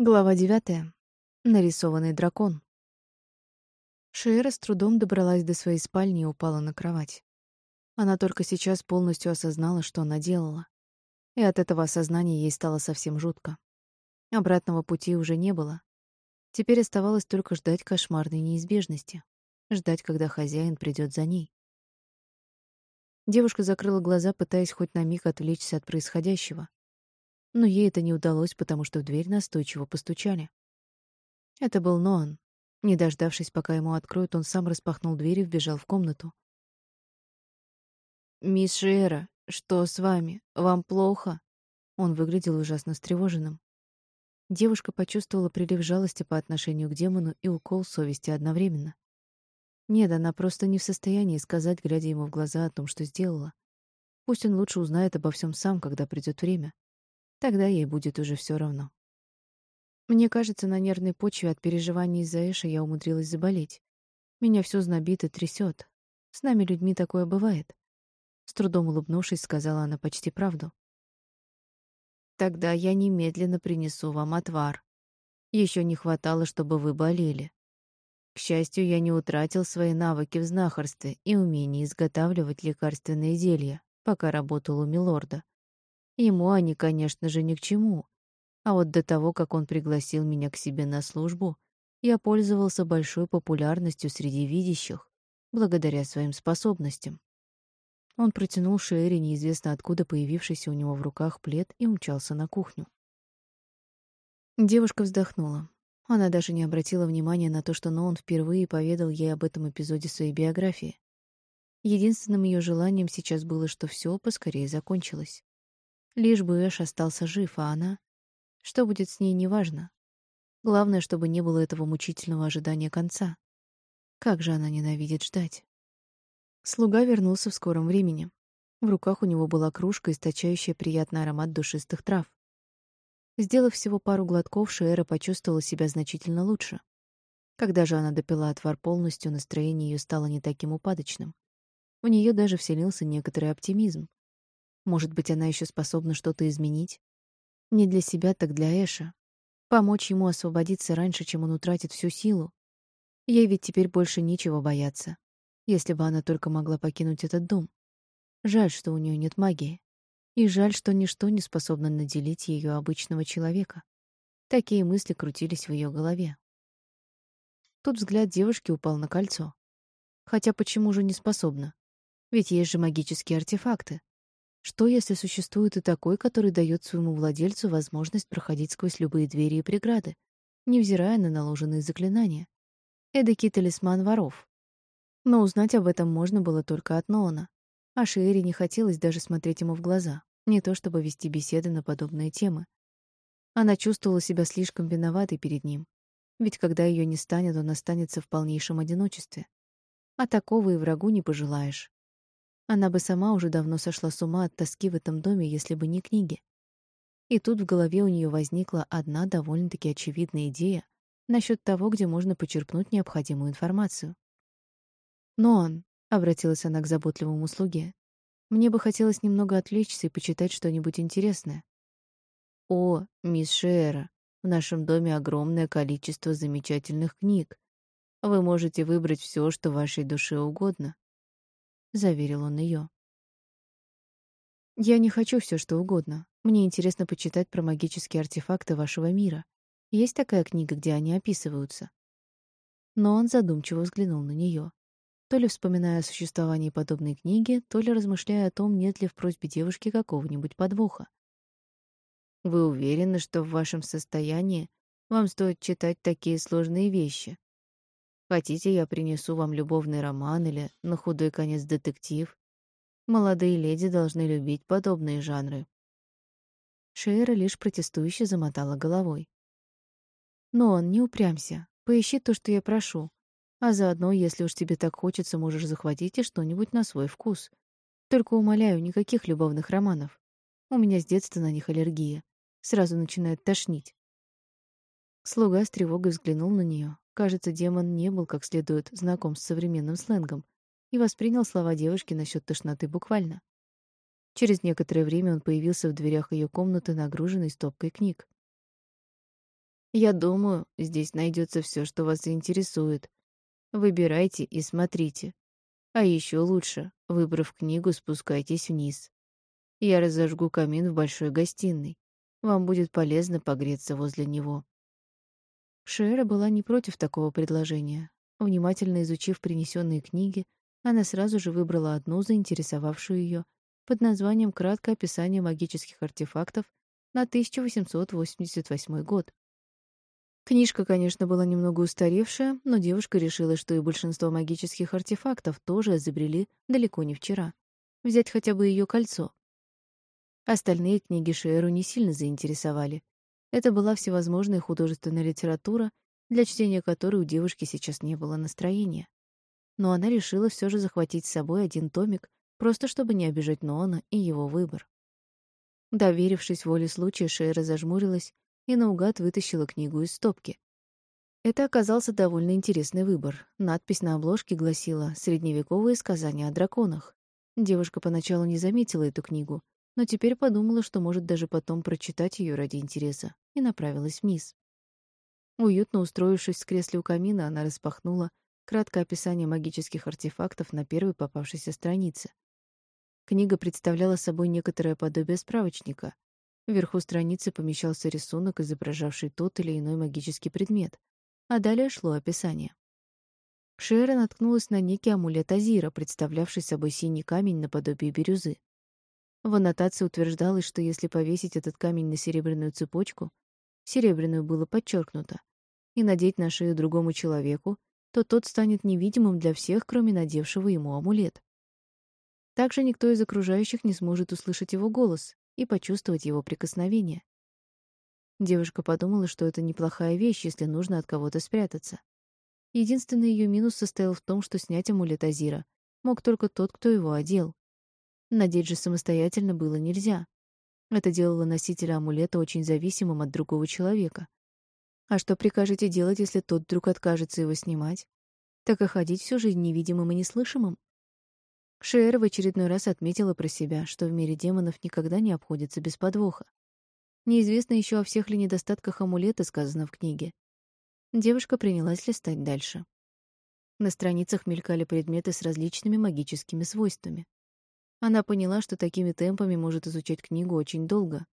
Глава девятая. Нарисованный дракон. Шиэра с трудом добралась до своей спальни и упала на кровать. Она только сейчас полностью осознала, что она делала. И от этого осознания ей стало совсем жутко. Обратного пути уже не было. Теперь оставалось только ждать кошмарной неизбежности. Ждать, когда хозяин придет за ней. Девушка закрыла глаза, пытаясь хоть на миг отвлечься от происходящего но ей это не удалось, потому что в дверь настойчиво постучали. Это был Ноан. Не дождавшись, пока ему откроют, он сам распахнул дверь и вбежал в комнату. «Мисс Шиэра, что с вами? Вам плохо?» Он выглядел ужасно встревоженным. Девушка почувствовала прилив жалости по отношению к демону и укол совести одновременно. Нет, она просто не в состоянии сказать, глядя ему в глаза о том, что сделала. Пусть он лучше узнает обо всем сам, когда придет время. Тогда ей будет уже все равно. Мне кажется, на нервной почве от переживаний из-за Эша я умудрилась заболеть. Меня все знобит и трясет. С нами людьми такое бывает. С трудом улыбнувшись, сказала она почти правду. Тогда я немедленно принесу вам отвар. Еще не хватало, чтобы вы болели. К счастью, я не утратил свои навыки в знахарстве и умение изготавливать лекарственные зелья, пока работал у милорда. Ему они, конечно же, ни к чему. А вот до того, как он пригласил меня к себе на службу, я пользовался большой популярностью среди видящих, благодаря своим способностям. Он протянул Шерри неизвестно откуда появившийся у него в руках плед и умчался на кухню. Девушка вздохнула. Она даже не обратила внимания на то, что Ноун впервые поведал ей об этом эпизоде своей биографии. Единственным ее желанием сейчас было, что все поскорее закончилось. Лишь бы Эш остался жив, а она... Что будет с ней, неважно. Главное, чтобы не было этого мучительного ожидания конца. Как же она ненавидит ждать. Слуга вернулся в скором времени. В руках у него была кружка, источающая приятный аромат душистых трав. Сделав всего пару глотков, Шиэра почувствовала себя значительно лучше. Когда же она допила отвар полностью, настроение ее стало не таким упадочным. В нее даже вселился некоторый оптимизм. Может быть, она еще способна что-то изменить? Не для себя, так для Эша. Помочь ему освободиться раньше, чем он утратит всю силу. Ей ведь теперь больше нечего бояться. Если бы она только могла покинуть этот дом. Жаль, что у нее нет магии. И жаль, что ничто не способно наделить ее обычного человека. Такие мысли крутились в ее голове. Тут взгляд девушки упал на кольцо. Хотя почему же не способна? Ведь есть же магические артефакты. Что, если существует и такой, который дает своему владельцу возможность проходить сквозь любые двери и преграды, невзирая на наложенные заклинания? Эдакий талисман воров. Но узнать об этом можно было только от Ноана. А Шиэри не хотелось даже смотреть ему в глаза, не то чтобы вести беседы на подобные темы. Она чувствовала себя слишком виноватой перед ним, ведь когда ее не станет, он останется в полнейшем одиночестве. А такого и врагу не пожелаешь. Она бы сама уже давно сошла с ума от тоски в этом доме, если бы не книги. И тут в голове у нее возникла одна довольно-таки очевидная идея насчет того, где можно почерпнуть необходимую информацию. «Ноан», — обратилась она к заботливому слуге, — «мне бы хотелось немного отвлечься и почитать что-нибудь интересное». «О, мисс Шера, в нашем доме огромное количество замечательных книг. Вы можете выбрать все, что вашей душе угодно. — заверил он ее. «Я не хочу все, что угодно. Мне интересно почитать про магические артефакты вашего мира. Есть такая книга, где они описываются?» Но он задумчиво взглянул на нее, то ли вспоминая о существовании подобной книги, то ли размышляя о том, нет ли в просьбе девушки какого-нибудь подвоха. «Вы уверены, что в вашем состоянии вам стоит читать такие сложные вещи?» Хотите, я принесу вам любовный роман или, на худой конец, детектив? Молодые леди должны любить подобные жанры. Шейра лишь протестующе замотала головой. Но он не упрямся. Поищи то, что я прошу. А заодно, если уж тебе так хочется, можешь захватить и что-нибудь на свой вкус. Только умоляю, никаких любовных романов. У меня с детства на них аллергия. Сразу начинает тошнить. Слуга с тревогой взглянул на нее, Кажется, демон не был как следует знаком с современным сленгом и воспринял слова девушки насчет тошноты буквально. Через некоторое время он появился в дверях ее комнаты, нагруженный стопкой книг. Я думаю, здесь найдется все, что вас заинтересует. Выбирайте и смотрите. А еще лучше, выбрав книгу, спускайтесь вниз. Я разожгу камин в большой гостиной. Вам будет полезно погреться возле него. Шера была не против такого предложения. Внимательно изучив принесенные книги, она сразу же выбрала одну, заинтересовавшую ее, под названием «Краткое описание магических артефактов на 1888 год». Книжка, конечно, была немного устаревшая, но девушка решила, что и большинство магических артефактов тоже изобрели далеко не вчера. Взять хотя бы ее кольцо. Остальные книги Шеру не сильно заинтересовали. Это была всевозможная художественная литература, для чтения которой у девушки сейчас не было настроения. Но она решила все же захватить с собой один томик, просто чтобы не обижать Ноана и его выбор. Доверившись воле случая, Шейра зажмурилась и наугад вытащила книгу из стопки. Это оказался довольно интересный выбор. Надпись на обложке гласила «Средневековые сказания о драконах». Девушка поначалу не заметила эту книгу, но теперь подумала, что может даже потом прочитать ее ради интереса, и направилась вниз. Уютно устроившись в кресле у камина, она распахнула краткое описание магических артефактов на первой попавшейся странице. Книга представляла собой некоторое подобие справочника. Вверху страницы помещался рисунок, изображавший тот или иной магический предмет, а далее шло описание. Шера наткнулась на некий амулет Азира, представлявший собой синий камень наподобие бирюзы. В аннотации утверждалось, что если повесить этот камень на серебряную цепочку, серебряную было подчеркнуто, и надеть на шею другому человеку, то тот станет невидимым для всех, кроме надевшего ему амулет. Также никто из окружающих не сможет услышать его голос и почувствовать его прикосновение. Девушка подумала, что это неплохая вещь, если нужно от кого-то спрятаться. Единственный ее минус состоял в том, что снять амулет Азира мог только тот, кто его одел. Надеть же самостоятельно было нельзя. Это делало носителя амулета очень зависимым от другого человека. А что прикажете делать, если тот вдруг откажется его снимать? Так и ходить всю жизнь невидимым и неслышимым? Шер в очередной раз отметила про себя, что в мире демонов никогда не обходится без подвоха. Неизвестно еще о всех ли недостатках амулета, сказано в книге. Девушка принялась листать дальше. На страницах мелькали предметы с различными магическими свойствами. Она поняла, что такими темпами может изучать книгу очень долго,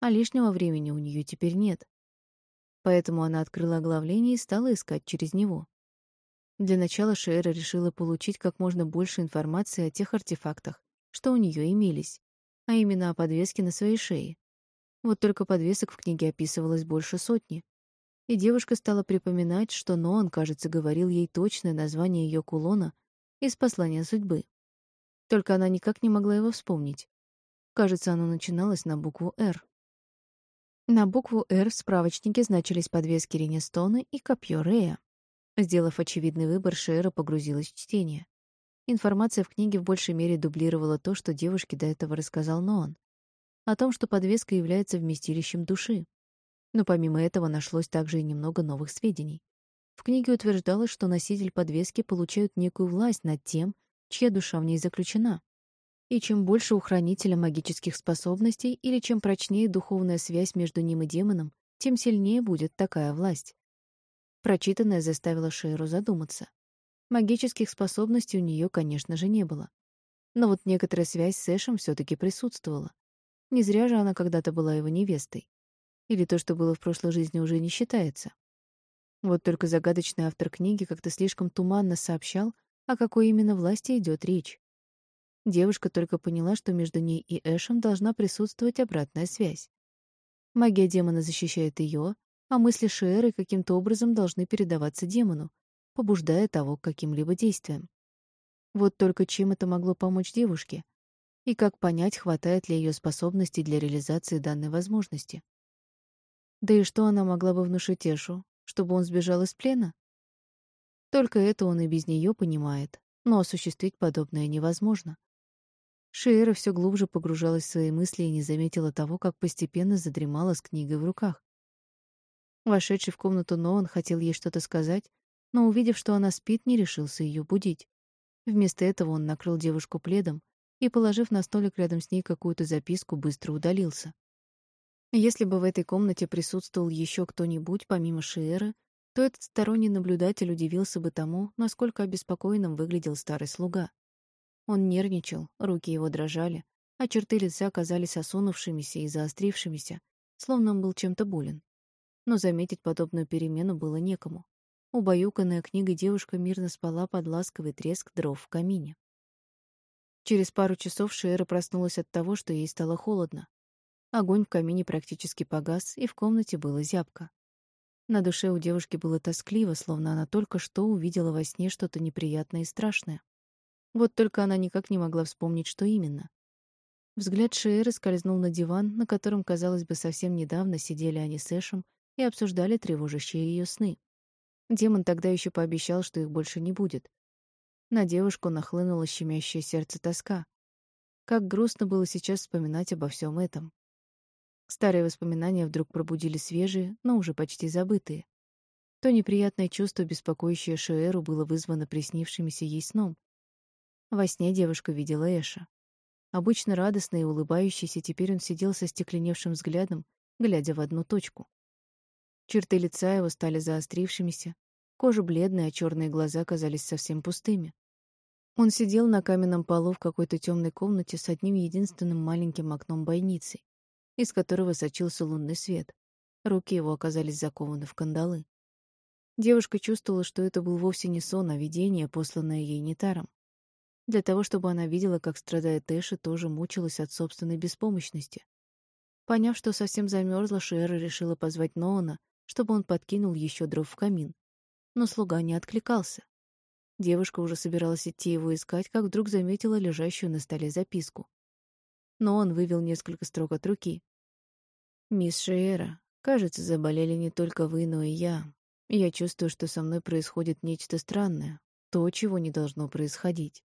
а лишнего времени у нее теперь нет. Поэтому она открыла оглавление и стала искать через него. Для начала Шейра решила получить как можно больше информации о тех артефактах, что у нее имелись, а именно о подвеске на своей шее. Вот только подвесок в книге описывалось больше сотни. И девушка стала припоминать, что Ноан, кажется, говорил ей точное название ее кулона из послания судьбы. Только она никак не могла его вспомнить. Кажется, оно начиналось на букву «Р». На букву «Р» в справочнике значились подвески Ренестона и копье Рея. Сделав очевидный выбор, Шейра погрузилась в чтение. Информация в книге в большей мере дублировала то, что девушке до этого рассказал Ноан. О том, что подвеска является вместилищем души. Но помимо этого нашлось также и немного новых сведений. В книге утверждалось, что носитель подвески получают некую власть над тем, чья душа в ней заключена. И чем больше у хранителя магических способностей или чем прочнее духовная связь между ним и демоном, тем сильнее будет такая власть. Прочитанное заставило Шейру задуматься. Магических способностей у нее, конечно же, не было. Но вот некоторая связь с Эшем все таки присутствовала. Не зря же она когда-то была его невестой. Или то, что было в прошлой жизни, уже не считается. Вот только загадочный автор книги как-то слишком туманно сообщал, о какой именно власти идет речь. Девушка только поняла, что между ней и Эшем должна присутствовать обратная связь. Магия демона защищает ее, а мысли Шиэры каким-то образом должны передаваться демону, побуждая того к каким-либо действиям. Вот только чем это могло помочь девушке? И как понять, хватает ли ее способностей для реализации данной возможности? Да и что она могла бы внушить Эшу, чтобы он сбежал из плена? Только это он и без нее понимает, но осуществить подобное невозможно. Шиэра все глубже погружалась в свои мысли и не заметила того, как постепенно задремала с книгой в руках. Вошедший в комнату Ноан хотел ей что-то сказать, но, увидев, что она спит, не решился ее будить. Вместо этого он накрыл девушку пледом и, положив на столик рядом с ней какую-то записку, быстро удалился. Если бы в этой комнате присутствовал еще кто-нибудь, помимо Шиэры, то этот сторонний наблюдатель удивился бы тому, насколько обеспокоенным выглядел старый слуга. Он нервничал, руки его дрожали, а черты лица казались осунувшимися и заострившимися, словно он был чем-то болен. Но заметить подобную перемену было некому. Убаюканная книгой девушка мирно спала под ласковый треск дров в камине. Через пару часов Шиэра проснулась от того, что ей стало холодно. Огонь в камине практически погас, и в комнате было зябко. На душе у девушки было тоскливо, словно она только что увидела во сне что-то неприятное и страшное. Вот только она никак не могла вспомнить, что именно. Взгляд Шиэры скользнул на диван, на котором, казалось бы, совсем недавно сидели они с Эшем и обсуждали тревожащие ее сны. Демон тогда еще пообещал, что их больше не будет. На девушку нахлынуло щемящее сердце тоска. Как грустно было сейчас вспоминать обо всем этом. Старые воспоминания вдруг пробудили свежие, но уже почти забытые. То неприятное чувство, беспокоящее Шуэру, было вызвано приснившимися ей сном. Во сне девушка видела Эша. Обычно радостный и улыбающийся, теперь он сидел со стекленевшим взглядом, глядя в одну точку. Черты лица его стали заострившимися, кожа бледная, а черные глаза казались совсем пустыми. Он сидел на каменном полу в какой-то темной комнате с одним единственным маленьким окном бойницей из которого сочился лунный свет. Руки его оказались закованы в кандалы. Девушка чувствовала, что это был вовсе не сон, а видение, посланное ей Нетаром. Для того, чтобы она видела, как страдает Эши, тоже мучилась от собственной беспомощности. Поняв, что совсем замерзла, Шиэра решила позвать Ноона, чтобы он подкинул еще дров в камин. Но слуга не откликался. Девушка уже собиралась идти его искать, как вдруг заметила лежащую на столе записку. Но он вывел несколько строк от руки. «Мисс Шиэра, кажется, заболели не только вы, но и я. Я чувствую, что со мной происходит нечто странное, то, чего не должно происходить.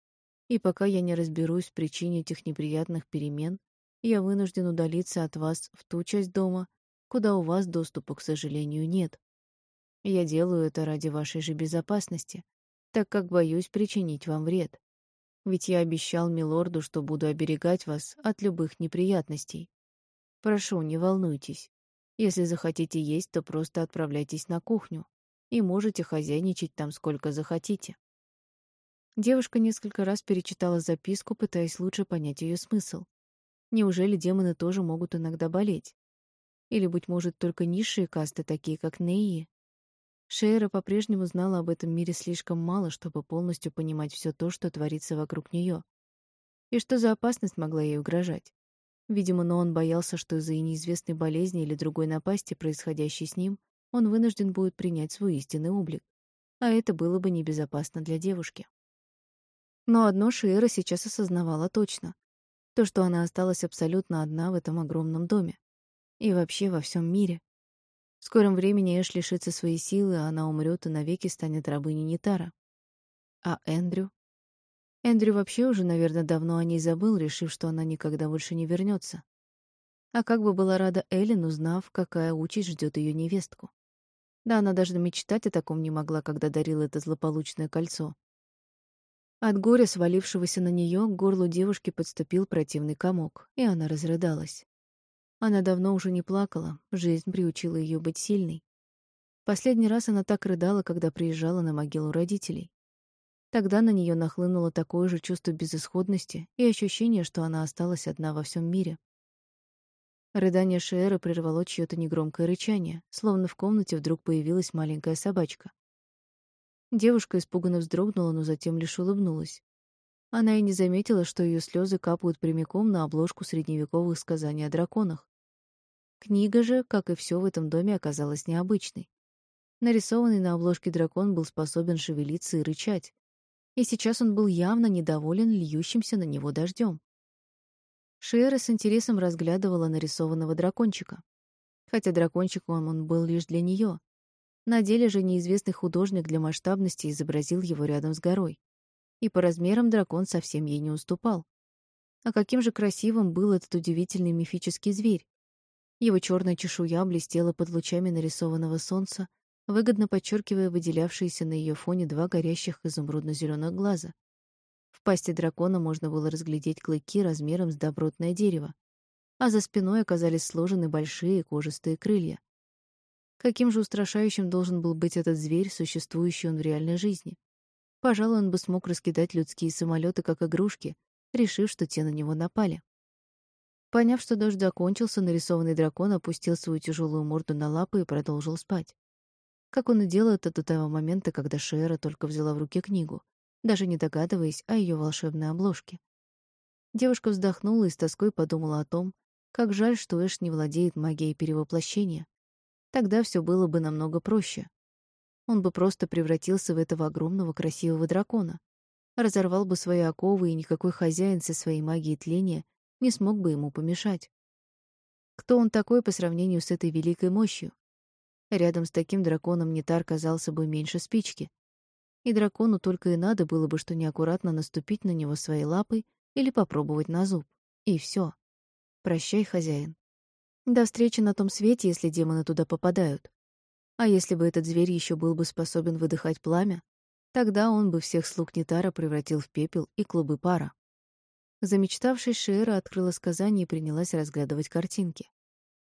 И пока я не разберусь в причине этих неприятных перемен, я вынужден удалиться от вас в ту часть дома, куда у вас доступа, к сожалению, нет. Я делаю это ради вашей же безопасности, так как боюсь причинить вам вред. Ведь я обещал милорду, что буду оберегать вас от любых неприятностей. Прошу, не волнуйтесь. Если захотите есть, то просто отправляйтесь на кухню и можете хозяйничать там сколько захотите. Девушка несколько раз перечитала записку, пытаясь лучше понять ее смысл. Неужели демоны тоже могут иногда болеть? Или, быть может, только низшие касты, такие как Неи? Шейра по-прежнему знала об этом мире слишком мало, чтобы полностью понимать все то, что творится вокруг нее. И что за опасность могла ей угрожать? Видимо, но он боялся, что из-за неизвестной болезни или другой напасти, происходящей с ним, он вынужден будет принять свой истинный облик. А это было бы небезопасно для девушки. Но одно Шиэра сейчас осознавала точно. То, что она осталась абсолютно одна в этом огромном доме. И вообще во всем мире. В скором времени Эш лишится своей силы, а она умрет и навеки станет рабыней Нитара. А Эндрю? Эндрю вообще уже, наверное, давно о ней забыл, решив, что она никогда больше не вернется. А как бы была рада Эллен, узнав, какая участь ждет ее невестку. Да она даже мечтать о таком не могла, когда дарила это злополучное кольцо. От горя, свалившегося на нее, к горлу девушки подступил противный комок, и она разрыдалась. Она давно уже не плакала, жизнь приучила ее быть сильной. Последний раз она так рыдала, когда приезжала на могилу родителей. Тогда на нее нахлынуло такое же чувство безысходности и ощущение, что она осталась одна во всем мире. Рыдание Шиэры прервало чьё-то негромкое рычание, словно в комнате вдруг появилась маленькая собачка. Девушка испуганно вздрогнула, но затем лишь улыбнулась. Она и не заметила, что ее слезы капают прямиком на обложку средневековых сказаний о драконах. Книга же, как и все в этом доме, оказалась необычной. Нарисованный на обложке дракон был способен шевелиться и рычать, и сейчас он был явно недоволен льющимся на него дождем. Шиэра с интересом разглядывала нарисованного дракончика. Хотя дракончиком он был лишь для нее. На деле же неизвестный художник для масштабности изобразил его рядом с горой. И по размерам дракон совсем ей не уступал. А каким же красивым был этот удивительный мифический зверь. Его черная чешуя блестела под лучами нарисованного солнца, выгодно подчеркивая выделявшиеся на ее фоне два горящих изумрудно-зеленых глаза. В пасти дракона можно было разглядеть клыки размером с добротное дерево. а за спиной оказались сложены большие кожистые крылья. Каким же устрашающим должен был быть этот зверь, существующий он в реальной жизни? Пожалуй, он бы смог раскидать людские самолеты как игрушки, решив, что те на него напали. Поняв, что дождь закончился, нарисованный дракон опустил свою тяжелую морду на лапы и продолжил спать. Как он и делал это до того момента, когда Шера только взяла в руки книгу, даже не догадываясь о ее волшебной обложке. Девушка вздохнула и с тоской подумала о том, как жаль, что Эш не владеет магией перевоплощения. Тогда все было бы намного проще. Он бы просто превратился в этого огромного красивого дракона, разорвал бы свои оковы, и никакой хозяин со своей магией тления не смог бы ему помешать. Кто он такой по сравнению с этой великой мощью? Рядом с таким драконом Нитар казался бы меньше спички. И дракону только и надо было бы что неаккуратно наступить на него своей лапой или попробовать на зуб. И все. Прощай, хозяин. До встречи на том свете, если демоны туда попадают. А если бы этот зверь еще был бы способен выдыхать пламя, тогда он бы всех слуг Нитара превратил в пепел и клубы пара. Замечтавшись, Шиэра открыла сказание и принялась разглядывать картинки.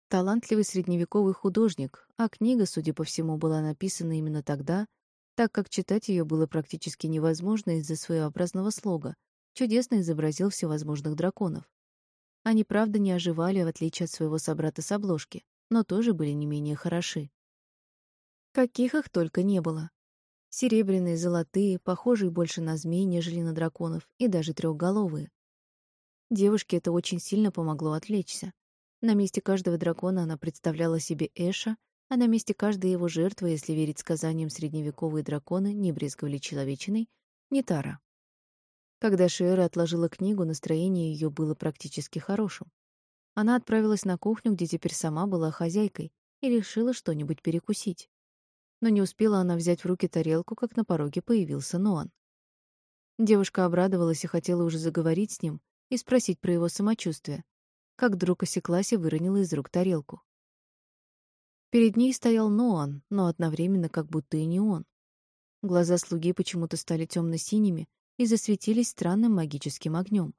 Талантливый средневековый художник, а книга, судя по всему, была написана именно тогда, так как читать ее было практически невозможно из-за своеобразного слога, чудесно изобразил всевозможных драконов. Они, правда, не оживали, в отличие от своего собрата с обложки, но тоже были не менее хороши. Каких их только не было. Серебряные, золотые, похожие больше на змей, нежели на драконов, и даже трехголовые. Девушке это очень сильно помогло отвлечься. На месте каждого дракона она представляла себе Эша, а на месте каждой его жертвы, если верить сказаниям, средневековые драконы не брезговали человечиной, не Тара. Когда Шиэра отложила книгу, настроение ее было практически хорошим. Она отправилась на кухню, где теперь сама была хозяйкой, и решила что-нибудь перекусить. Но не успела она взять в руки тарелку, как на пороге появился Ноан. Девушка обрадовалась и хотела уже заговорить с ним и спросить про его самочувствие, как вдруг осеклась и выронила из рук тарелку. Перед ней стоял Ноан, но одновременно как будто и не он. Глаза слуги почему-то стали темно синими и засветились странным магическим огнем.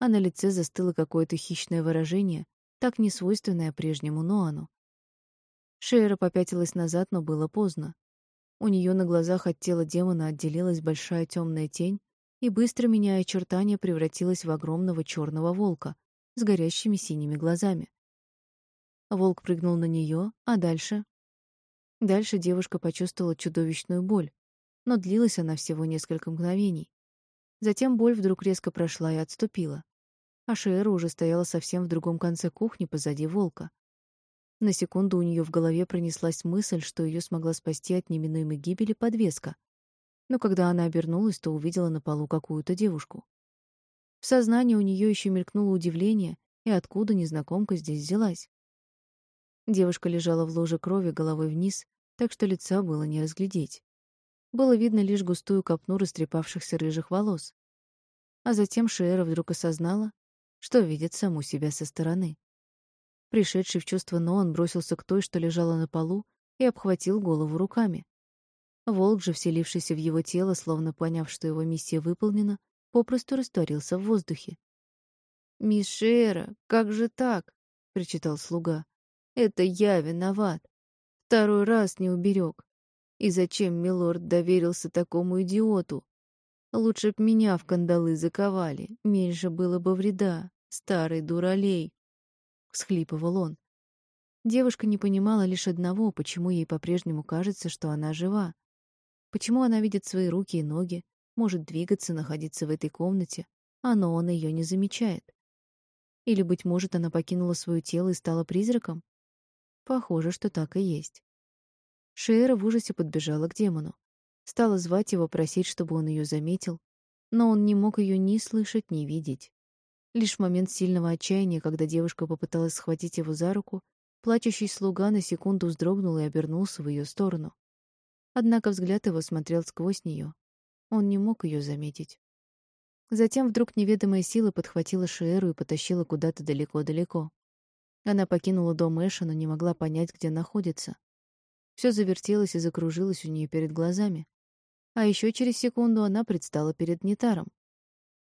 А на лице застыло какое-то хищное выражение, так несвойственное прежнему Ноану. Шейра попятилась назад, но было поздно. У нее на глазах от тела демона отделилась большая темная тень и, быстро меняя очертания, превратилась в огромного черного волка с горящими синими глазами. Волк прыгнул на нее, а дальше... Дальше девушка почувствовала чудовищную боль, но длилась она всего несколько мгновений. Затем боль вдруг резко прошла и отступила. А Шиэра уже стояла совсем в другом конце кухни позади волка. На секунду у нее в голове пронеслась мысль, что ее смогла спасти от неминуемой гибели подвеска. Но когда она обернулась, то увидела на полу какую-то девушку. В сознании у нее еще мелькнуло удивление, и откуда незнакомка здесь взялась. Девушка лежала в ложе крови головой вниз, так что лица было не разглядеть. Было видно лишь густую копну растрепавшихся рыжих волос. А затем Шиэра вдруг осознала, что видит саму себя со стороны. Пришедший в чувство Ноан бросился к той, что лежала на полу, и обхватил голову руками. Волк же, вселившийся в его тело, словно поняв, что его миссия выполнена, попросту растворился в воздухе. «Мишера, как же так?» — причитал слуга. «Это я виноват. Второй раз не уберег. И зачем милорд доверился такому идиоту? Лучше б меня в кандалы заковали, меньше было бы вреда, старый дуралей. Всхлипывал он. Девушка не понимала лишь одного, почему ей по-прежнему кажется, что она жива. Почему она видит свои руки и ноги, может двигаться, находиться в этой комнате, а но он ее не замечает. Или, быть может, она покинула свое тело и стала призраком? Похоже, что так и есть. Шиэра в ужасе подбежала к демону. Стала звать его, просить, чтобы он ее заметил, но он не мог ее ни слышать, ни видеть. Лишь в момент сильного отчаяния, когда девушка попыталась схватить его за руку, плачущий слуга на секунду вздрогнул и обернулся в ее сторону. Однако взгляд его смотрел сквозь нее. Он не мог ее заметить. Затем вдруг неведомая сила подхватила Шиэру и потащила куда-то далеко-далеко. Она покинула дом Эша, но не могла понять, где находится. Все завертелось и закружилось у нее перед глазами. А еще через секунду она предстала перед Нетаром.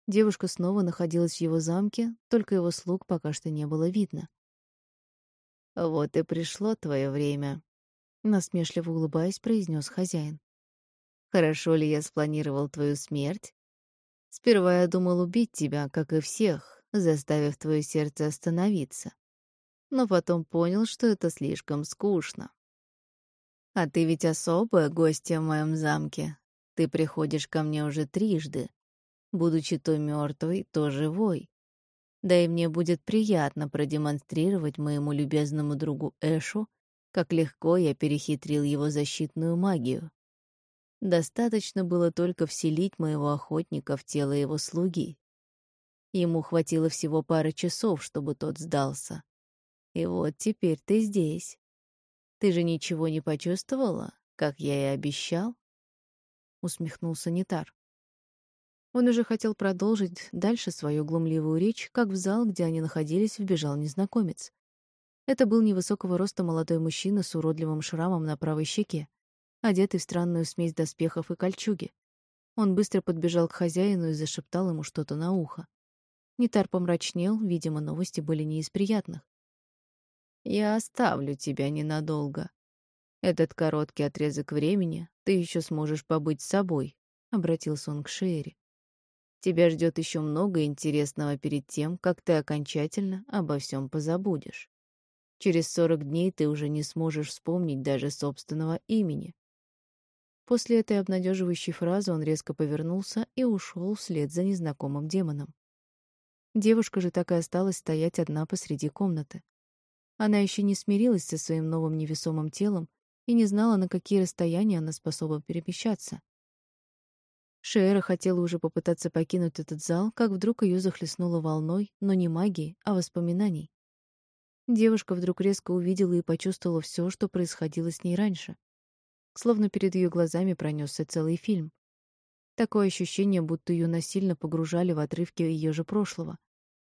Девушка снова находилась в его замке, только его слуг пока что не было видно. «Вот и пришло твое время», — насмешливо улыбаясь, произнес хозяин. «Хорошо ли я спланировал твою смерть? Сперва я думал убить тебя, как и всех, заставив твое сердце остановиться. Но потом понял, что это слишком скучно. А ты ведь особая гостья в моем замке. Ты приходишь ко мне уже трижды, будучи то мертвый, то живой. Да и мне будет приятно продемонстрировать моему любезному другу Эшу, как легко я перехитрил его защитную магию. Достаточно было только вселить моего охотника в тело его слуги. Ему хватило всего пары часов, чтобы тот сдался. И вот теперь ты здесь. Ты же ничего не почувствовала, как я и обещал? Усмехнулся Нитар. Он уже хотел продолжить дальше свою глумливую речь, как в зал, где они находились, вбежал незнакомец. Это был невысокого роста молодой мужчина с уродливым шрамом на правой щеке, одетый в странную смесь доспехов и кольчуги. Он быстро подбежал к хозяину и зашептал ему что-то на ухо. Нитар помрачнел, видимо, новости были не из приятных. «Я оставлю тебя ненадолго. Этот короткий отрезок времени ты еще сможешь побыть с собой», — обратился он к Шерри. Тебя ждет еще много интересного перед тем, как ты окончательно обо всем позабудешь. Через сорок дней ты уже не сможешь вспомнить даже собственного имени. После этой обнадеживающей фразы он резко повернулся и ушел вслед за незнакомым демоном. Девушка же так и осталась стоять одна посреди комнаты. Она еще не смирилась со своим новым невесомым телом и не знала, на какие расстояния она способна перемещаться. Шиэра хотела уже попытаться покинуть этот зал, как вдруг ее захлестнуло волной, но не магией, а воспоминаний. Девушка вдруг резко увидела и почувствовала все, что происходило с ней раньше. Словно перед ее глазами пронесся целый фильм. Такое ощущение, будто ее насильно погружали в отрывки ее же прошлого,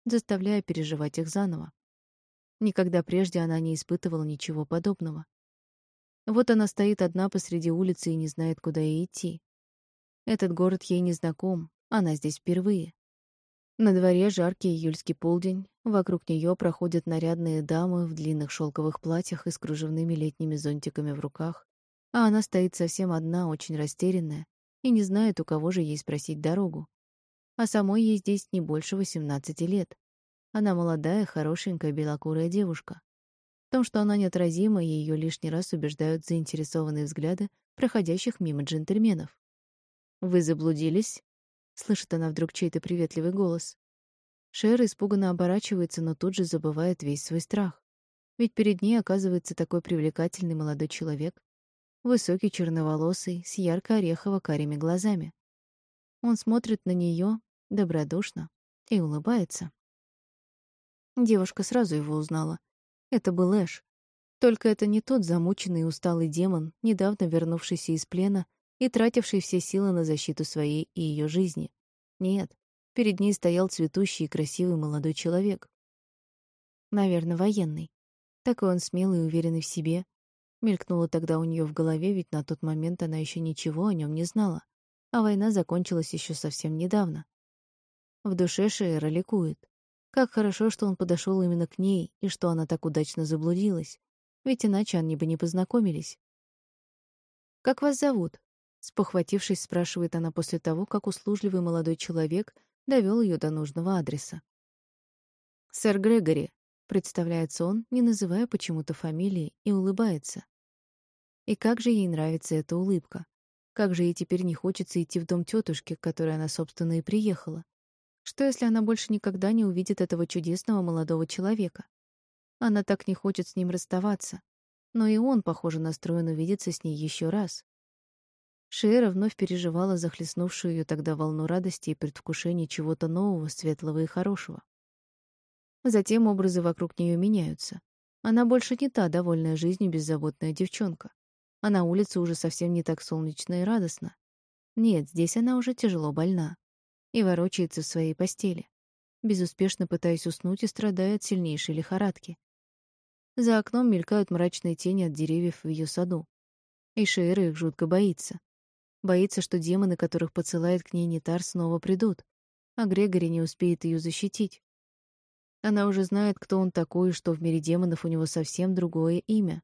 заставляя переживать их заново. Никогда прежде она не испытывала ничего подобного. Вот она стоит одна посреди улицы и не знает, куда ей идти. Этот город ей не знаком, она здесь впервые. На дворе жаркий июльский полдень, вокруг нее проходят нарядные дамы в длинных шелковых платьях и с кружевными летними зонтиками в руках, а она стоит совсем одна, очень растерянная, и не знает, у кого же ей спросить дорогу. А самой ей здесь не больше 18 лет. Она молодая, хорошенькая, белокурая девушка. В том, что она неотразима, ее лишний раз убеждают заинтересованные взгляды проходящих мимо джентльменов. «Вы заблудились?» — слышит она вдруг чей-то приветливый голос. Шер испуганно оборачивается, но тут же забывает весь свой страх. Ведь перед ней оказывается такой привлекательный молодой человек, высокий, черноволосый, с ярко-орехово-карими глазами. Он смотрит на нее добродушно и улыбается. Девушка сразу его узнала. Это был Эш. Только это не тот замученный и усталый демон, недавно вернувшийся из плена и тративший все силы на защиту своей и ее жизни. Нет, перед ней стоял цветущий и красивый молодой человек. Наверное, военный. Такой он смелый и уверенный в себе. Мелькнуло тогда у нее в голове, ведь на тот момент она еще ничего о нем не знала, а война закончилась еще совсем недавно. В душе Шейра ликует. Как хорошо, что он подошел именно к ней, и что она так удачно заблудилась. Ведь иначе они бы не познакомились. «Как вас зовут?» Спохватившись, спрашивает она после того, как услужливый молодой человек довел ее до нужного адреса. «Сэр Грегори», — представляется он, не называя почему-то фамилии, и улыбается. И как же ей нравится эта улыбка. Как же ей теперь не хочется идти в дом тетушки, к которой она, собственно, и приехала. Что, если она больше никогда не увидит этого чудесного молодого человека? Она так не хочет с ним расставаться. Но и он, похоже, настроен увидеться с ней еще раз. Шиэра вновь переживала захлестнувшую ее тогда волну радости и предвкушения чего-то нового, светлого и хорошего. Затем образы вокруг нее меняются. Она больше не та довольная жизнью беззаботная девчонка. А на улице уже совсем не так солнечно и радостно. Нет, здесь она уже тяжело больна. И ворочается в своей постели. Безуспешно пытаясь уснуть и страдая от сильнейшей лихорадки. За окном мелькают мрачные тени от деревьев в ее саду. И Шиэра их жутко боится. Боится, что демоны, которых подсылает к ней Нитар, снова придут. а Грегори не успеет ее защитить. Она уже знает, кто он такой, и что в мире демонов у него совсем другое имя.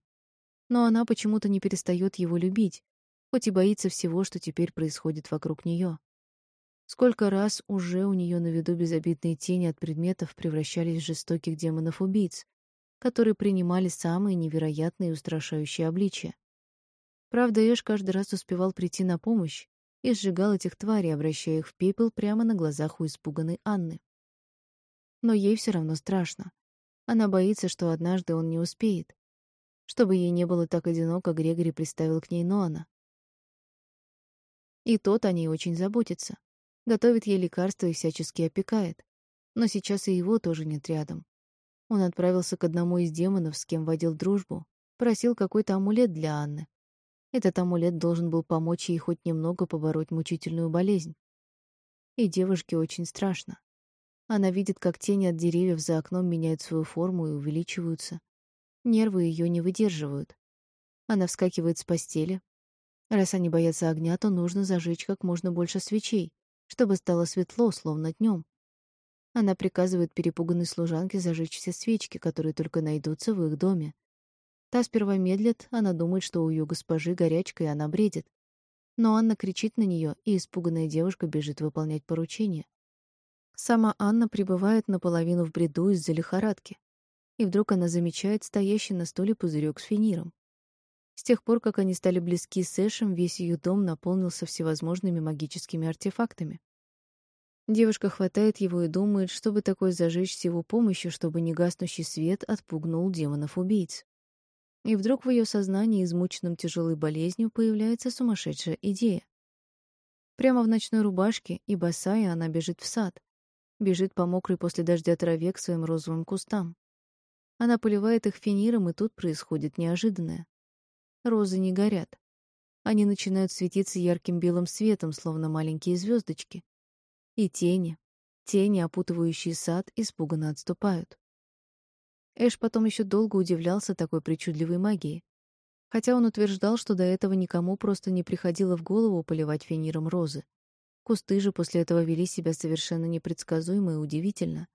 Но она почему-то не перестает его любить, хоть и боится всего, что теперь происходит вокруг нее. Сколько раз уже у нее на виду безобидные тени от предметов превращались в жестоких демонов-убийц, которые принимали самые невероятные и устрашающие обличия. Правда, Эш каждый раз успевал прийти на помощь и сжигал этих тварей, обращая их в пепел прямо на глазах у испуганной Анны но ей все равно страшно. Она боится, что однажды он не успеет. Чтобы ей не было так одиноко, Грегори приставил к ней Ноана. И тот о ней очень заботится. Готовит ей лекарства и всячески опекает. Но сейчас и его тоже нет рядом. Он отправился к одному из демонов, с кем водил дружбу, просил какой-то амулет для Анны. Этот амулет должен был помочь ей хоть немного побороть мучительную болезнь. И девушке очень страшно. Она видит, как тени от деревьев за окном меняют свою форму и увеличиваются. Нервы ее не выдерживают. Она вскакивает с постели. Раз они боятся огня, то нужно зажечь как можно больше свечей, чтобы стало светло, словно днем. Она приказывает перепуганной служанке зажечь все свечки, которые только найдутся в их доме. Та сперва медлит, она думает, что у ее госпожи горячка, и она бредит. Но Анна кричит на нее, и испуганная девушка бежит выполнять поручение. Сама Анна пребывает наполовину в бреду из-за лихорадки. И вдруг она замечает стоящий на столе пузырек с финиром. С тех пор, как они стали близки с Эшем, весь ее дом наполнился всевозможными магическими артефактами. Девушка хватает его и думает, чтобы такое зажечь с его помощью, чтобы негаснущий свет отпугнул демонов-убийц. И вдруг в ее сознании, измученном тяжелой болезнью, появляется сумасшедшая идея. Прямо в ночной рубашке и босая она бежит в сад, бежит по мокрой после дождя траве к своим розовым кустам. Она поливает их финиром, и тут происходит неожиданное. Розы не горят. Они начинают светиться ярким белым светом, словно маленькие звездочки. И тени, тени, опутывающие сад, испуганно отступают. Эш потом еще долго удивлялся такой причудливой магии. Хотя он утверждал, что до этого никому просто не приходило в голову поливать финиром розы. Кусты же после этого вели себя совершенно непредсказуемо и удивительно.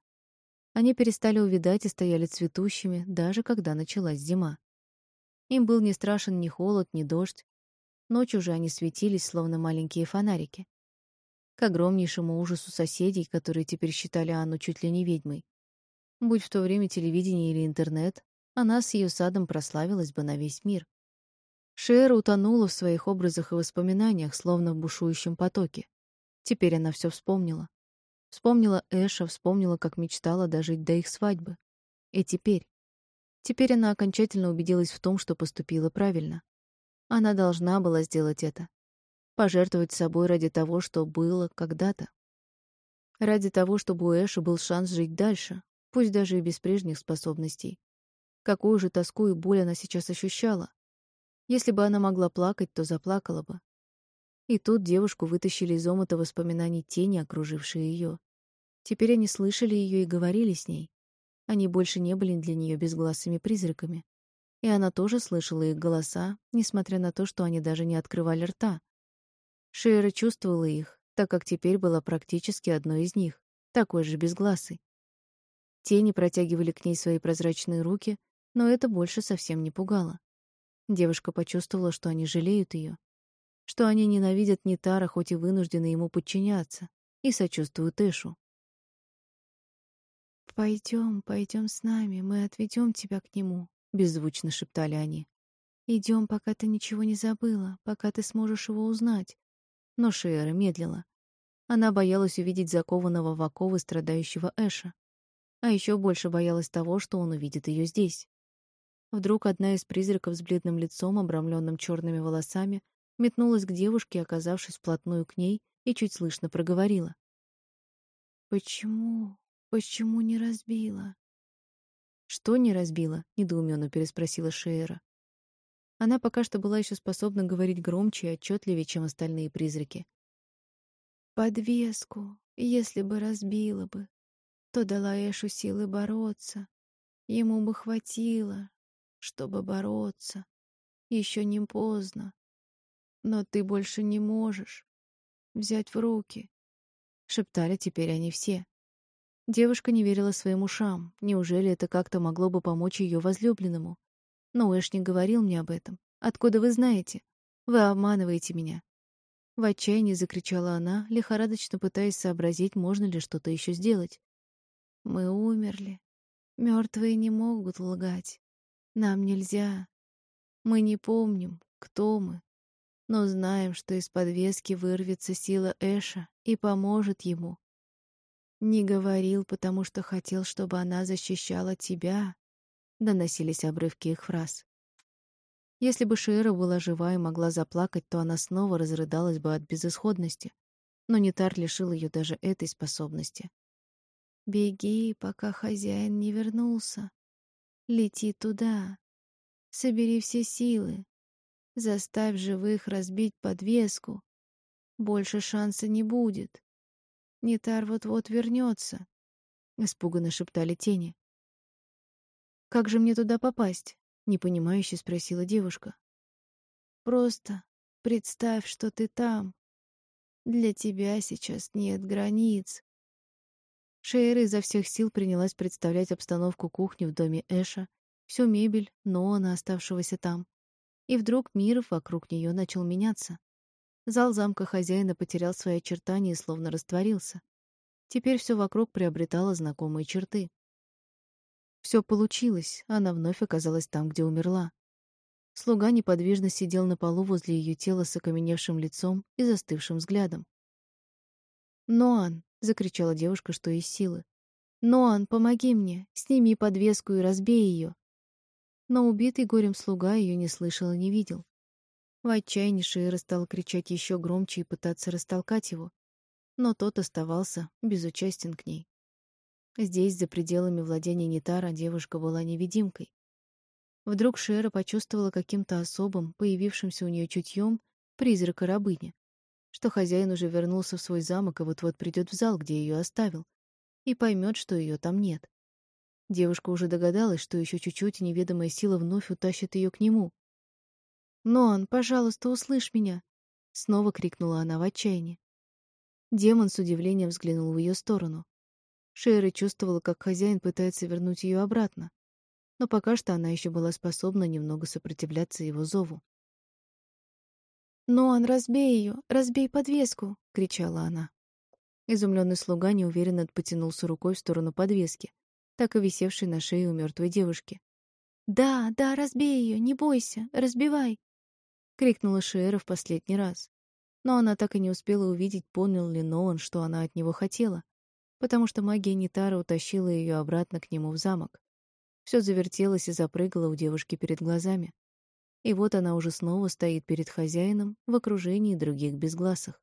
Они перестали увядать и стояли цветущими, даже когда началась зима. Им был не страшен ни холод, ни дождь. Ночью же они светились, словно маленькие фонарики. К огромнейшему ужасу соседей, которые теперь считали Анну чуть ли не ведьмой. Будь в то время телевидение или интернет, она с ее садом прославилась бы на весь мир. Шера утонула в своих образах и воспоминаниях, словно в бушующем потоке. Теперь она все вспомнила. Вспомнила Эша, вспомнила, как мечтала дожить до их свадьбы. И теперь... Теперь она окончательно убедилась в том, что поступила правильно. Она должна была сделать это. Пожертвовать собой ради того, что было когда-то. Ради того, чтобы у Эша был шанс жить дальше, пусть даже и без прежних способностей. Какую же тоску и боль она сейчас ощущала. Если бы она могла плакать, то заплакала бы. И тут девушку вытащили из омута воспоминаний тени, окружившие ее. Теперь они слышали ее и говорили с ней. Они больше не были для нее безгласыми призраками. И она тоже слышала их голоса, несмотря на то, что они даже не открывали рта. Шейра чувствовала их, так как теперь была практически одной из них, такой же безгласой. Тени протягивали к ней свои прозрачные руки, но это больше совсем не пугало. Девушка почувствовала, что они жалеют ее, что они ненавидят Нитара, хоть и вынуждены ему подчиняться, и сочувствуют Эшу. «Пойдем, пойдем с нами, мы отведем тебя к нему», — беззвучно шептали они. «Идем, пока ты ничего не забыла, пока ты сможешь его узнать». Но Шиэра медлила. Она боялась увидеть закованного в оковы страдающего Эша. А еще больше боялась того, что он увидит ее здесь. Вдруг одна из призраков с бледным лицом, обрамленным черными волосами, метнулась к девушке, оказавшись вплотную к ней, и чуть слышно проговорила. «Почему? Почему не разбила?» «Что не разбила?» — недоуменно переспросила Шейра. Она пока что была еще способна говорить громче и отчетливее, чем остальные призраки. «Подвеску, если бы разбила бы, то дала Эшу силы бороться. Ему бы хватило, чтобы бороться. Еще не поздно. Но ты больше не можешь взять в руки. шептали теперь они все. Девушка не верила своим ушам. Неужели это как-то могло бы помочь ее возлюбленному? Но Эш не говорил мне об этом. Откуда вы знаете? Вы обманываете меня. В отчаянии закричала она, лихорадочно пытаясь сообразить, можно ли что-то еще сделать. Мы умерли. Мертвые не могут лгать. Нам нельзя. Мы не помним, кто мы, но знаем, что из подвески вырвется сила Эша и поможет ему. Не говорил, потому что хотел, чтобы она защищала тебя, доносились обрывки их фраз. Если бы Шиэра была жива и могла заплакать, то она снова разрыдалась бы от безысходности. Но Нитар лишил ее даже этой способности. «Беги, пока хозяин не вернулся. Лети туда. Собери все силы. Заставь живых разбить подвеску. Больше шанса не будет. Нитар вот-вот вернется», — испуганно шептали тени. «Как же мне туда попасть?» — непонимающе спросила девушка. «Просто представь, что ты там. Для тебя сейчас нет границ». Шейра изо всех сил принялась представлять обстановку кухни в доме Эша, всю мебель Ноана, оставшегося там. И вдруг мир вокруг нее начал меняться. Зал замка хозяина потерял свои очертания и словно растворился. Теперь все вокруг приобретало знакомые черты. Все получилось, она вновь оказалась там, где умерла. Слуга неподвижно сидел на полу возле ее тела с окаменевшим лицом и застывшим взглядом. «Ноан!» — закричала девушка, что из силы. «Ноан, помоги мне! Сними подвеску и разбей ее!» Но убитый горем слуга ее не слышал и не видел. В отчаянии Шиэра стала кричать еще громче и пытаться растолкать его, но тот оставался безучастен к ней. Здесь, за пределами владения Нитара, девушка была невидимкой. Вдруг Шера почувствовала каким-то особым, появившимся у нее чутьем, призрака рабыни, что хозяин уже вернулся в свой замок и вот-вот придет в зал, где ее оставил, и поймет, что ее там нет. Девушка уже догадалась, что еще чуть-чуть неведомая сила вновь утащит ее к нему. «Ноан, пожалуйста, услышь меня!» — снова крикнула она в отчаянии. Демон с удивлением взглянул в ее сторону. Шейра чувствовала, как хозяин пытается вернуть ее обратно, но пока что она еще была способна немного сопротивляться его зову. «Ноан, разбей ее! Разбей подвеску!» — кричала она. Изумленный слуга неуверенно потянулся рукой в сторону подвески, так и висевшей на шее у мертвой девушки. «Да, да, разбей ее, не бойся, разбивай!» — крикнула Шиэра в последний раз. Но она так и не успела увидеть, понял ли Ноан, что она от него хотела потому что магия Нитара утащила ее обратно к нему в замок. Все завертелось и запрыгало у девушки перед глазами. И вот она уже снова стоит перед хозяином в окружении других безгласых.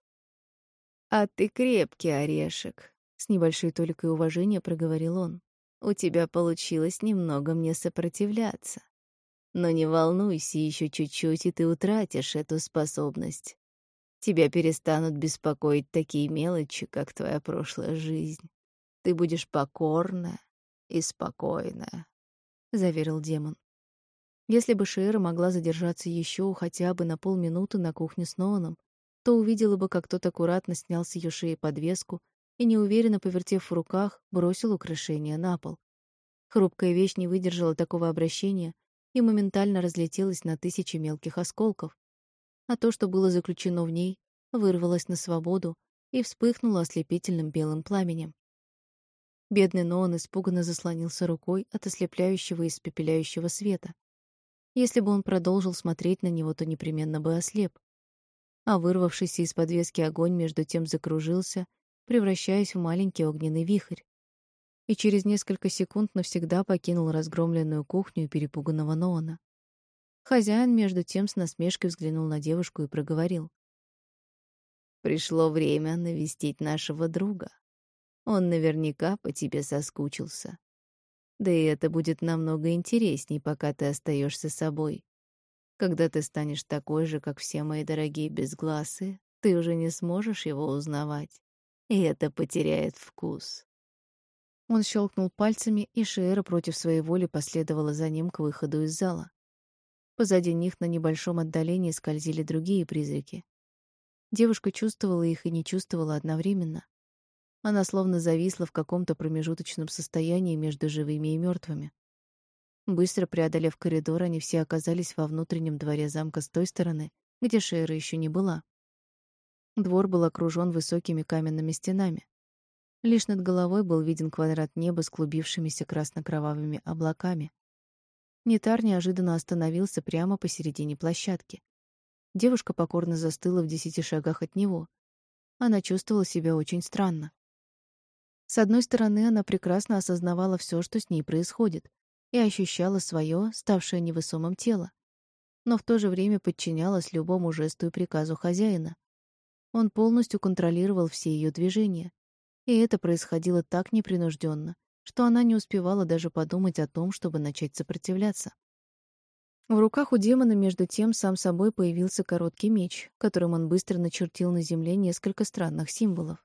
«А ты крепкий орешек», — с небольшой толикой уважения проговорил он. «У тебя получилось немного мне сопротивляться. Но не волнуйся, еще чуть-чуть, и ты утратишь эту способность. Тебя перестанут беспокоить такие мелочи, как твоя прошлая жизнь. Ты будешь покорная и спокойная, — заверил демон. Если бы Шиэра могла задержаться еще хотя бы на полминуты на кухне с Ноаном, то увидела бы, как тот аккуратно снял с ее шеи подвеску и, неуверенно повертев в руках, бросил украшение на пол. Хрупкая вещь не выдержала такого обращения и моментально разлетелась на тысячи мелких осколков, а то, что было заключено в ней, вырвалось на свободу и вспыхнуло ослепительным белым пламенем. Бедный Ноан испуганно заслонился рукой от ослепляющего и испепеляющего света. Если бы он продолжил смотреть на него, то непременно бы ослеп. А вырвавшийся из подвески огонь между тем закружился, превращаясь в маленький огненный вихрь. И через несколько секунд навсегда покинул разгромленную кухню перепуганного Ноана. Хозяин, между тем, с насмешкой взглянул на девушку и проговорил. «Пришло время навестить нашего друга. Он наверняка по тебе соскучился. Да и это будет намного интересней, пока ты остаешься собой. Когда ты станешь такой же, как все мои дорогие безгласые, ты уже не сможешь его узнавать, и это потеряет вкус». Он щелкнул пальцами, и Шиэра против своей воли последовала за ним к выходу из зала. Позади них на небольшом отдалении скользили другие призраки. Девушка чувствовала их и не чувствовала одновременно. Она словно зависла в каком-то промежуточном состоянии между живыми и мертвыми. Быстро преодолев коридор, они все оказались во внутреннем дворе замка с той стороны, где Шейра еще не была. Двор был окружен высокими каменными стенами. Лишь над головой был виден квадрат неба с клубившимися красно-кровавыми облаками. Нитар неожиданно остановился прямо посередине площадки. Девушка покорно застыла в десяти шагах от него. Она чувствовала себя очень странно. С одной стороны, она прекрасно осознавала все, что с ней происходит, и ощущала свое, ставшее невысомым тело. Но в то же время подчинялась любому жесту и приказу хозяина. Он полностью контролировал все ее движения. И это происходило так непринужденно, что она не успевала даже подумать о том, чтобы начать сопротивляться. В руках у демона между тем сам собой появился короткий меч, которым он быстро начертил на земле несколько странных символов.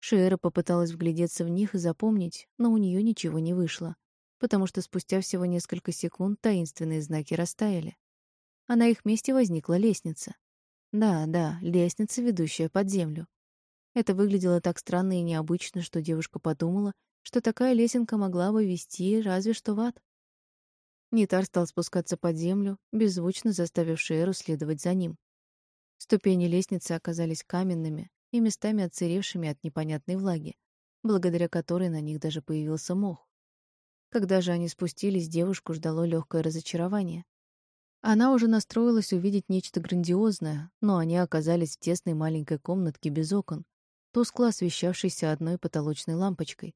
Шиэра попыталась вглядеться в них и запомнить, но у нее ничего не вышло потому что спустя всего несколько секунд таинственные знаки растаяли. А на их месте возникла лестница. Да, да, лестница, ведущая под землю. Это выглядело так странно и необычно, что девушка подумала, что такая лесенка могла бы вести разве что в ад. Нитар стал спускаться под землю, беззвучно заставив Шеру следовать за ним. Ступени лестницы оказались каменными и местами отсыревшими от непонятной влаги, благодаря которой на них даже появился мох. Когда же они спустились, девушку ждало легкое разочарование. Она уже настроилась увидеть нечто грандиозное, но они оказались в тесной маленькой комнатке без окон, тускло освещавшейся одной потолочной лампочкой.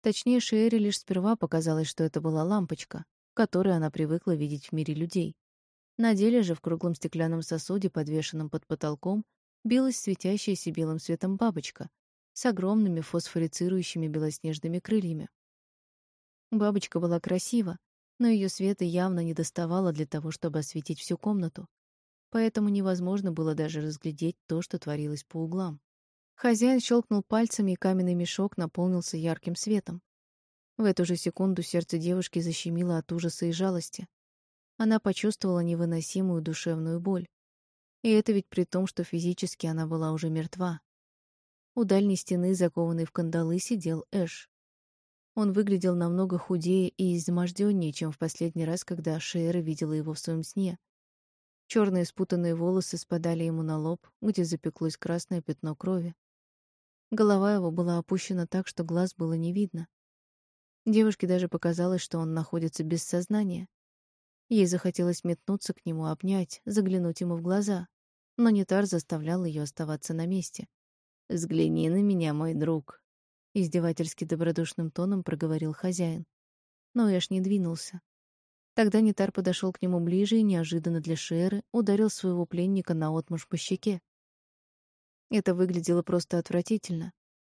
Точнее, Шиэре лишь сперва показалось, что это была лампочка, которую она привыкла видеть в мире людей. На деле же в круглом стеклянном сосуде, подвешенном под потолком, билась светящаяся белым светом бабочка с огромными фосфорицирующими белоснежными крыльями. Бабочка была красива, но ее света явно не доставало для того, чтобы осветить всю комнату. Поэтому невозможно было даже разглядеть то, что творилось по углам. Хозяин щелкнул пальцами, и каменный мешок наполнился ярким светом. В эту же секунду сердце девушки защемило от ужаса и жалости. Она почувствовала невыносимую душевную боль. И это ведь при том, что физически она была уже мертва. У дальней стены, закованной в кандалы, сидел Эш. Он выглядел намного худее и измождённее, чем в последний раз, когда Шейра видела его в своем сне. Черные спутанные волосы спадали ему на лоб, где запеклось красное пятно крови. Голова его была опущена так, что глаз было не видно. Девушке даже показалось, что он находится без сознания. Ей захотелось метнуться к нему, обнять, заглянуть ему в глаза, но Нитар заставлял ее оставаться на месте. «Взгляни на меня, мой друг», издевательски добродушным тоном проговорил хозяин. Но Эш не двинулся. Тогда Нитар подошел к нему ближе и неожиданно для Шеры ударил своего пленника наотмашь по щеке. Это выглядело просто отвратительно.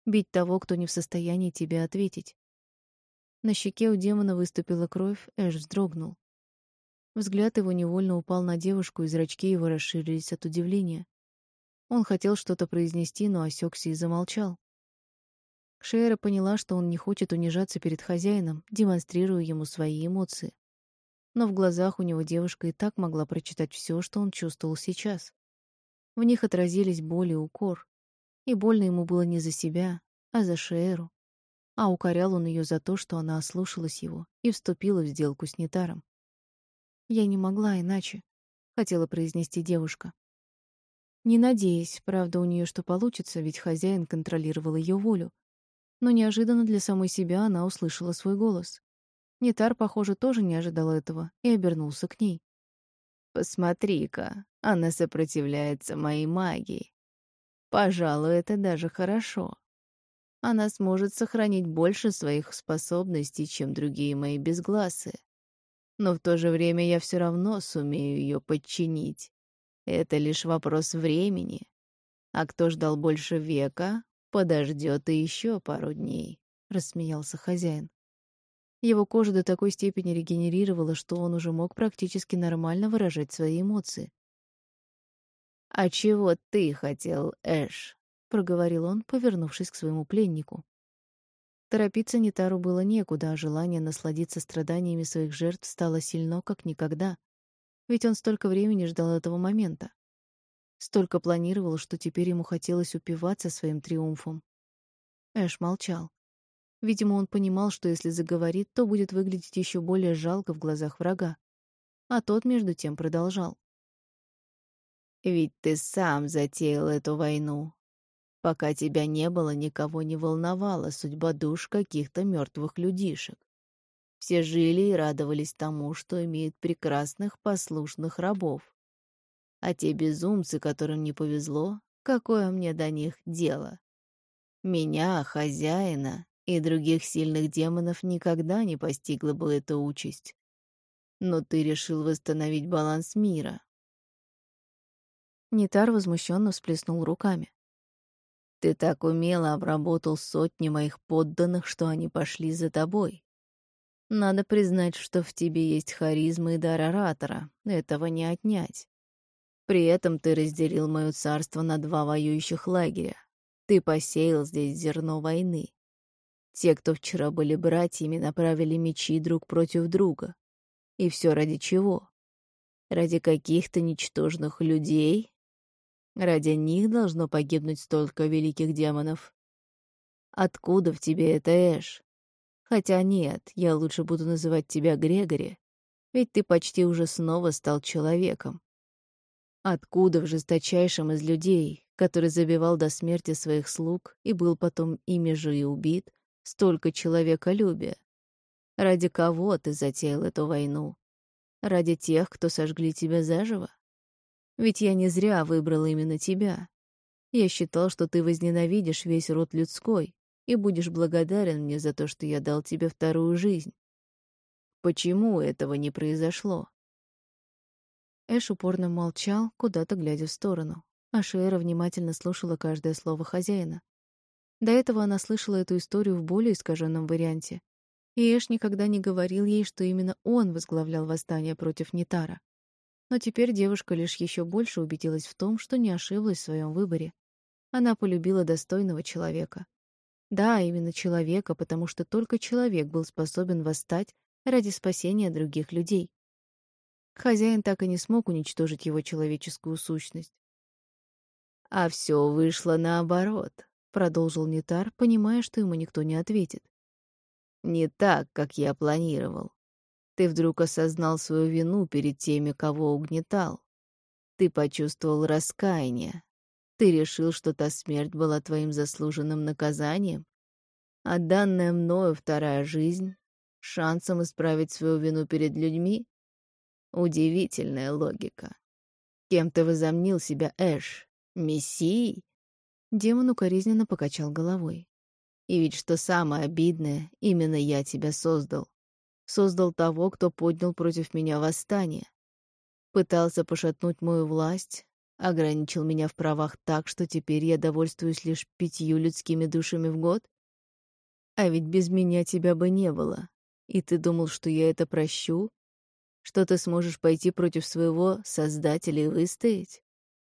Бить того, кто не в состоянии тебе ответить. На щеке у демона выступила кровь, Эш вздрогнул. Взгляд его невольно упал на девушку, и зрачки его расширились от удивления. Он хотел что-то произнести, но осекся и замолчал. Шейра поняла, что он не хочет унижаться перед хозяином, демонстрируя ему свои эмоции. Но в глазах у него девушка и так могла прочитать все, что он чувствовал сейчас. В них отразились боль и укор. И больно ему было не за себя, а за Шейру. А укорял он ее за то, что она ослушалась его и вступила в сделку с Нетаром. «Я не могла иначе», — хотела произнести девушка. Не надеясь, правда, у нее что получится, ведь хозяин контролировал ее волю, но неожиданно для самой себя она услышала свой голос. Нетар, похоже, тоже не ожидал этого и обернулся к ней. «Посмотри-ка, она сопротивляется моей магии. Пожалуй, это даже хорошо. Она сможет сохранить больше своих способностей, чем другие мои безгласые. Но в то же время я все равно сумею ее подчинить. Это лишь вопрос времени. А кто ждал больше века, «Подождет и еще пару дней», — рассмеялся хозяин. Его кожа до такой степени регенерировала, что он уже мог практически нормально выражать свои эмоции. «А чего ты хотел, Эш?» — проговорил он, повернувшись к своему пленнику. Торопиться Нитару было некуда, а желание насладиться страданиями своих жертв стало сильно, как никогда. Ведь он столько времени ждал этого момента. Столько планировал, что теперь ему хотелось упиваться своим триумфом. Эш молчал. Видимо, он понимал, что если заговорит, то будет выглядеть еще более жалко в глазах врага. А тот, между тем, продолжал. «Ведь ты сам затеял эту войну. Пока тебя не было, никого не волновала судьба душ каких-то мертвых людишек. Все жили и радовались тому, что имеют прекрасных послушных рабов. А те безумцы, которым не повезло, какое мне до них дело? Меня, хозяина, и других сильных демонов никогда не постигла бы эта участь. Но ты решил восстановить баланс мира. Нитар возмущенно всплеснул руками. Ты так умело обработал сотни моих подданных, что они пошли за тобой. Надо признать, что в тебе есть харизма и дар оратора. Этого не отнять. При этом ты разделил мое царство на два воюющих лагеря. Ты посеял здесь зерно войны. Те, кто вчера были братьями, направили мечи друг против друга. И все ради чего? Ради каких-то ничтожных людей? Ради них должно погибнуть столько великих демонов. Откуда в тебе это, Эш? Хотя нет, я лучше буду называть тебя Грегори, ведь ты почти уже снова стал человеком. Откуда в жесточайшем из людей, который забивал до смерти своих слуг и был потом ими же и убит, столько человеколюбия? Ради кого ты затеял эту войну? Ради тех, кто сожгли тебя заживо? Ведь я не зря выбрал именно тебя. Я считал, что ты возненавидишь весь род людской и будешь благодарен мне за то, что я дал тебе вторую жизнь. Почему этого не произошло? Эш упорно молчал, куда-то глядя в сторону, а Шиэра внимательно слушала каждое слово хозяина. До этого она слышала эту историю в более искаженном варианте. И Эш никогда не говорил ей, что именно он возглавлял восстание против Нитара. Но теперь девушка лишь еще больше убедилась в том, что не ошиблась в своем выборе. Она полюбила достойного человека. Да, именно человека, потому что только человек был способен восстать ради спасения других людей. Хозяин так и не смог уничтожить его человеческую сущность. «А все вышло наоборот», — продолжил Нитар, понимая, что ему никто не ответит. «Не так, как я планировал. Ты вдруг осознал свою вину перед теми, кого угнетал. Ты почувствовал раскаяние. Ты решил, что та смерть была твоим заслуженным наказанием, а данная мною вторая жизнь — шансом исправить свою вину перед людьми? Удивительная логика. Кем ты возомнил себя, Эш? Мессией? Демон укоризненно покачал головой. И ведь что самое обидное, именно я тебя создал. Создал того, кто поднял против меня восстание. Пытался пошатнуть мою власть, ограничил меня в правах так, что теперь я довольствуюсь лишь пятью людскими душами в год? А ведь без меня тебя бы не было. И ты думал, что я это прощу? Что ты сможешь пойти против своего Создателя и выстоять?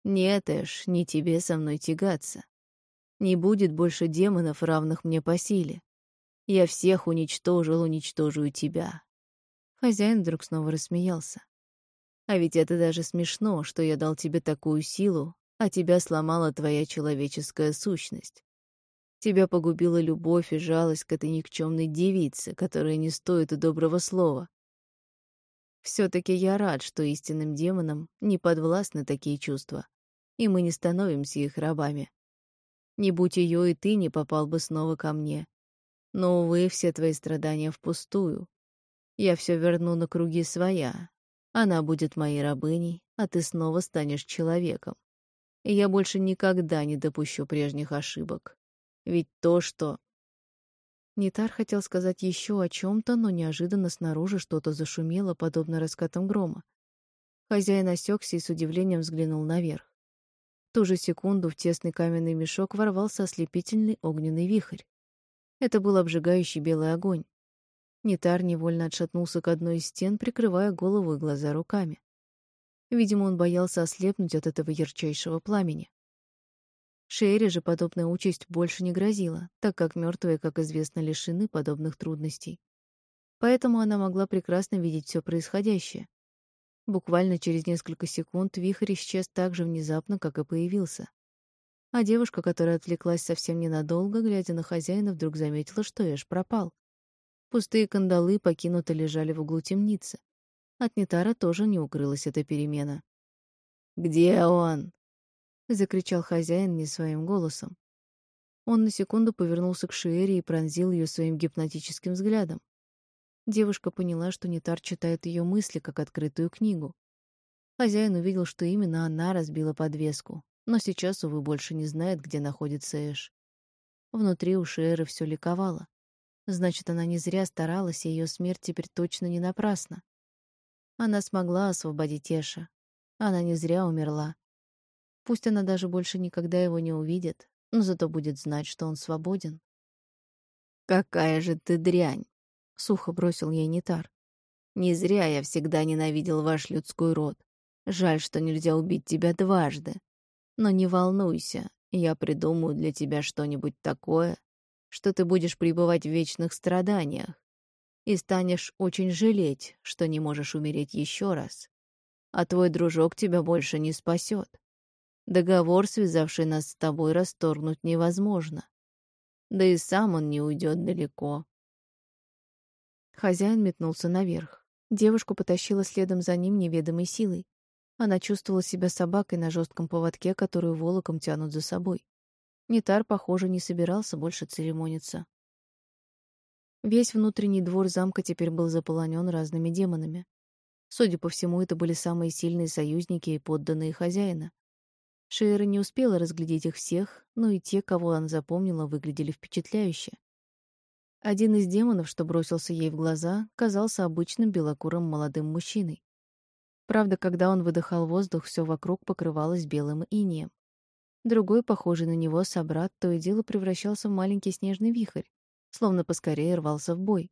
Нет, Эш, не тебе со мной тягаться. Не будет больше демонов, равных мне по силе. Я всех уничтожил, уничтожу и тебя. Хозяин вдруг снова рассмеялся. А ведь это даже смешно, что я дал тебе такую силу, а тебя сломала твоя человеческая сущность. Тебя погубила любовь и жалость к этой никчемной девице, которая не стоит и доброго слова. Все-таки я рад, что истинным демонам не подвластны такие чувства, и мы не становимся их рабами. Не будь ее, и ты не попал бы снова ко мне. Но, увы, все твои страдания впустую. Я все верну на круги своя. Она будет моей рабыней, а ты снова станешь человеком. И я больше никогда не допущу прежних ошибок. Ведь то, что... Нитар хотел сказать еще о чем-то, но неожиданно снаружи что-то зашумело, подобно раскатам грома. Хозяин осекся и с удивлением взглянул наверх. В ту же секунду в тесный каменный мешок ворвался ослепительный огненный вихрь. Это был обжигающий белый огонь. Нитар невольно отшатнулся к одной из стен, прикрывая голову и глаза руками. Видимо, он боялся ослепнуть от этого ярчайшего пламени. Шерри же подобная участь больше не грозила, так как мертвые, как известно, лишены подобных трудностей. Поэтому она могла прекрасно видеть все происходящее. Буквально через несколько секунд вихрь исчез так же внезапно, как и появился. А девушка, которая отвлеклась совсем ненадолго, глядя на хозяина, вдруг заметила, что Эш пропал. Пустые кандалы покинуто лежали в углу темницы. От Нитара тоже не укрылась эта перемена. «Где он?» — закричал хозяин не своим голосом. Он на секунду повернулся к Шиэре и пронзил ее своим гипнотическим взглядом. Девушка поняла, что Нитар читает ее мысли, как открытую книгу. Хозяин увидел, что именно она разбила подвеску, но сейчас, увы, больше не знает, где находится Эш. Внутри у Шиэры все ликовало. Значит, она не зря старалась, и ее смерть теперь точно не напрасна. Она смогла освободить Эша. Она не зря умерла. Пусть она даже больше никогда его не увидит, но зато будет знать, что он свободен. «Какая же ты дрянь!» — сухо бросил ей Нитар. «Не зря я всегда ненавидел ваш людской род. Жаль, что нельзя убить тебя дважды. Но не волнуйся, я придумаю для тебя что-нибудь такое, что ты будешь пребывать в вечных страданиях и станешь очень жалеть, что не можешь умереть еще раз. А твой дружок тебя больше не спасет. Договор, связавший нас с тобой, расторгнуть невозможно. Да и сам он не уйдет далеко. Хозяин метнулся наверх. Девушку потащила следом за ним неведомой силой. Она чувствовала себя собакой на жестком поводке, которую волоком тянут за собой. Нитар, похоже, не собирался больше церемониться. Весь внутренний двор замка теперь был заполонен разными демонами. Судя по всему, это были самые сильные союзники и подданные хозяина. Шейра не успела разглядеть их всех, но и те, кого она запомнила, выглядели впечатляюще. Один из демонов, что бросился ей в глаза, казался обычным белокурым молодым мужчиной. Правда, когда он выдыхал воздух, все вокруг покрывалось белым инеем. Другой, похожий на него, собрат, то и дело превращался в маленький снежный вихрь, словно поскорее рвался в бой.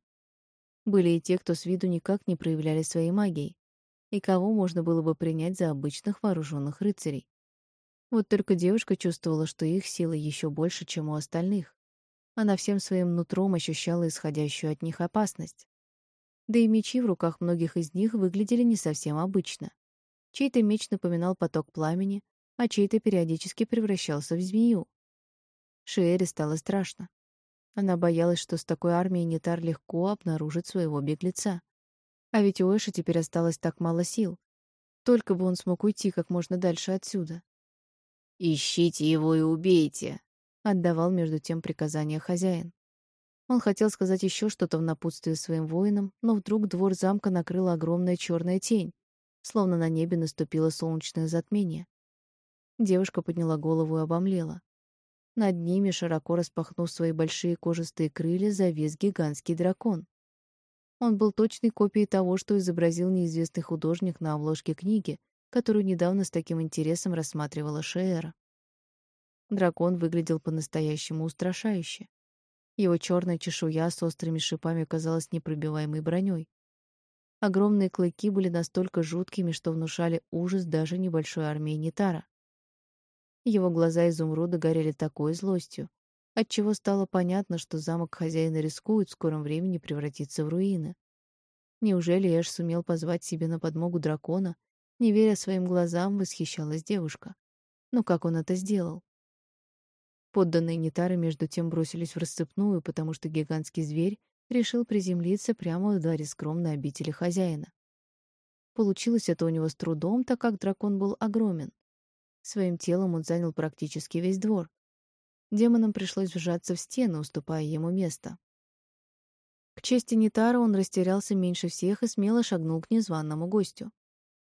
Были и те, кто с виду никак не проявляли своей магией, и кого можно было бы принять за обычных вооруженных рыцарей. Вот только девушка чувствовала, что их сила еще больше, чем у остальных. Она всем своим нутром ощущала исходящую от них опасность. Да и мечи в руках многих из них выглядели не совсем обычно. Чей-то меч напоминал поток пламени, а чей-то периодически превращался в змею. Шиэре стало страшно. Она боялась, что с такой армией Нетар легко обнаружит своего беглеца. А ведь у Эша теперь осталось так мало сил. Только бы он смог уйти как можно дальше отсюда. «Ищите его и убейте», — отдавал между тем приказание хозяин. Он хотел сказать еще что-то в напутствие своим воинам, но вдруг двор замка накрыла огромная черная тень, словно на небе наступило солнечное затмение. Девушка подняла голову и обомлела. Над ними, широко распахнув свои большие кожистые крылья, завис гигантский дракон. Он был точной копией того, что изобразил неизвестный художник на обложке книги, которую недавно с таким интересом рассматривала Шеера. Дракон выглядел по-настоящему устрашающе. Его черная чешуя с острыми шипами казалась непробиваемой броней. Огромные клыки были настолько жуткими, что внушали ужас даже небольшой армии Нитара. Его глаза изумруда горели такой злостью, отчего стало понятно, что замок хозяина рискует в скором времени превратиться в руины. Неужели Эш сумел позвать себе на подмогу дракона не веря своим глазам, восхищалась девушка. Но как он это сделал? Подданные Нитары между тем бросились в расцепную, потому что гигантский зверь решил приземлиться прямо в дворе скромной обители хозяина. Получилось это у него с трудом, так как дракон был огромен. Своим телом он занял практически весь двор. Демонам пришлось вжаться в стены, уступая ему место. К чести Нитара он растерялся меньше всех и смело шагнул к незваному гостю.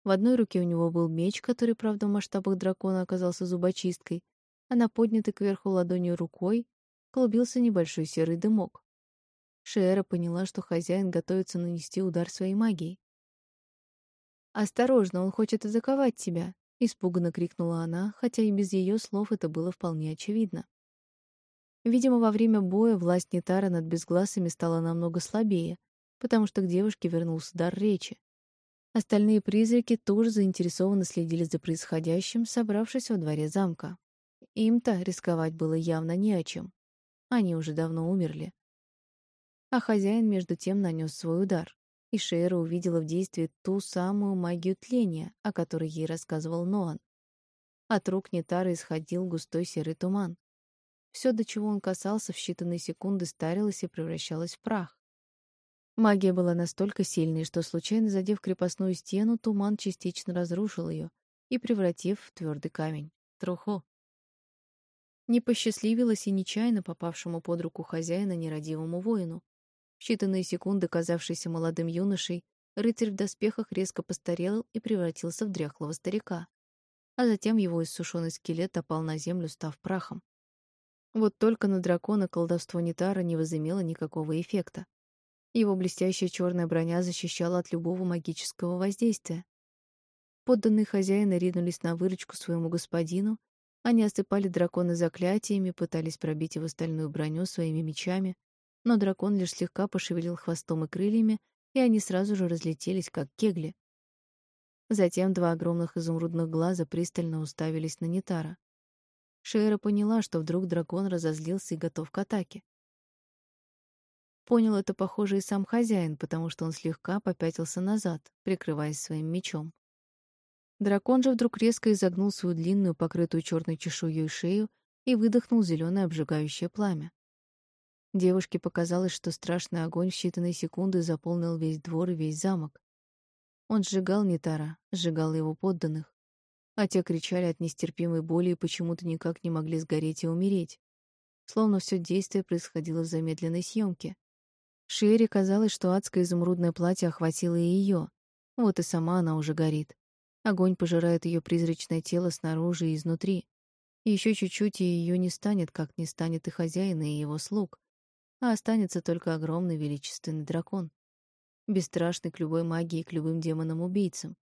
В одной руке у него был меч, который, правда, в масштабах дракона оказался зубочисткой, а на поднятой кверху ладонью рукой клубился небольшой серый дымок. Шиэра поняла, что хозяин готовится нанести удар своей магией. «Осторожно, он хочет атаковать тебя!» — испуганно крикнула она, хотя и без ее слов это было вполне очевидно. Видимо, во время боя власть Нитара над безгласами стала намного слабее, потому что к девушке вернулся дар речи. Остальные призраки тоже заинтересованно следили за происходящим, собравшись во дворе замка. Им-то рисковать было явно не о чем. Они уже давно умерли. А хозяин между тем нанес свой удар, и Шейра увидела в действии ту самую магию тления, о которой ей рассказывал Ноан. От рук Нитары исходил густой серый туман. Все, до чего он касался, в считанные секунды старилось и превращалось в прах. Магия была настолько сильной, что, случайно задев крепостную стену, туман частично разрушил ее и превратив в твердый камень. Трухо. Не посчастливилось и нечаянно попавшему под руку хозяина нерадивому воину. В считанные секунды, казавшийся молодым юношей, рыцарь в доспехах резко постарел и превратился в дряхлого старика. А затем его иссушенный скелет опал на землю, став прахом. Вот только на дракона колдовство Нитара не возымело никакого эффекта. Его блестящая черная броня защищала от любого магического воздействия. Подданные хозяина ринулись на выручку своему господину они осыпали дракона заклятиями, пытались пробить его стальную броню своими мечами, но дракон лишь слегка пошевелил хвостом и крыльями, и они сразу же разлетелись, как кегли. Затем два огромных изумрудных глаза пристально уставились на Нитара. Шейра поняла, что вдруг дракон разозлился и готов к атаке. Понял это, похоже, и сам хозяин, потому что он слегка попятился назад, прикрываясь своим мечом. Дракон же вдруг резко изогнул свою длинную, покрытую черной чешуей шею и выдохнул зеленое обжигающее пламя. Девушке показалось, что страшный огонь в считанные секунды заполнил весь двор и весь замок. Он сжигал Нитара, сжигал его подданных, а те кричали от нестерпимой боли и почему-то никак не могли сгореть и умереть. Словно все действие происходило в замедленной съемке. Шерри казалось, что адское изумрудное платье охватило и ее. Вот и сама она уже горит. Огонь пожирает ее призрачное тело снаружи и изнутри. Еще чуть-чуть, и ее не станет, как не станет и хозяина, и его слуг. А останется только огромный величественный дракон. Бесстрашный к любой магии, к любым демонам-убийцам.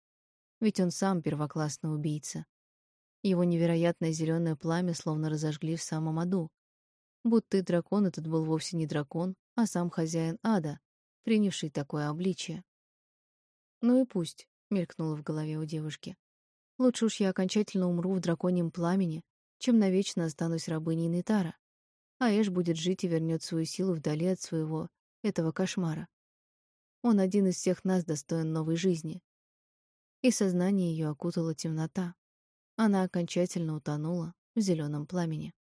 Ведь он сам первоклассный убийца. Его невероятное зеленое пламя словно разожгли в самом аду. Будто и дракон этот был вовсе не дракон, а сам хозяин ада, принявший такое обличие. Ну и пусть. — мелькнуло в голове у девушки. «Лучше уж я окончательно умру в драконьем пламени, чем навечно останусь рабыней Нитара. А Эш будет жить и вернет свою силу вдали от своего, этого кошмара. Он один из всех нас достоин новой жизни». И сознание ее окутала темнота. Она окончательно утонула в зеленом пламени.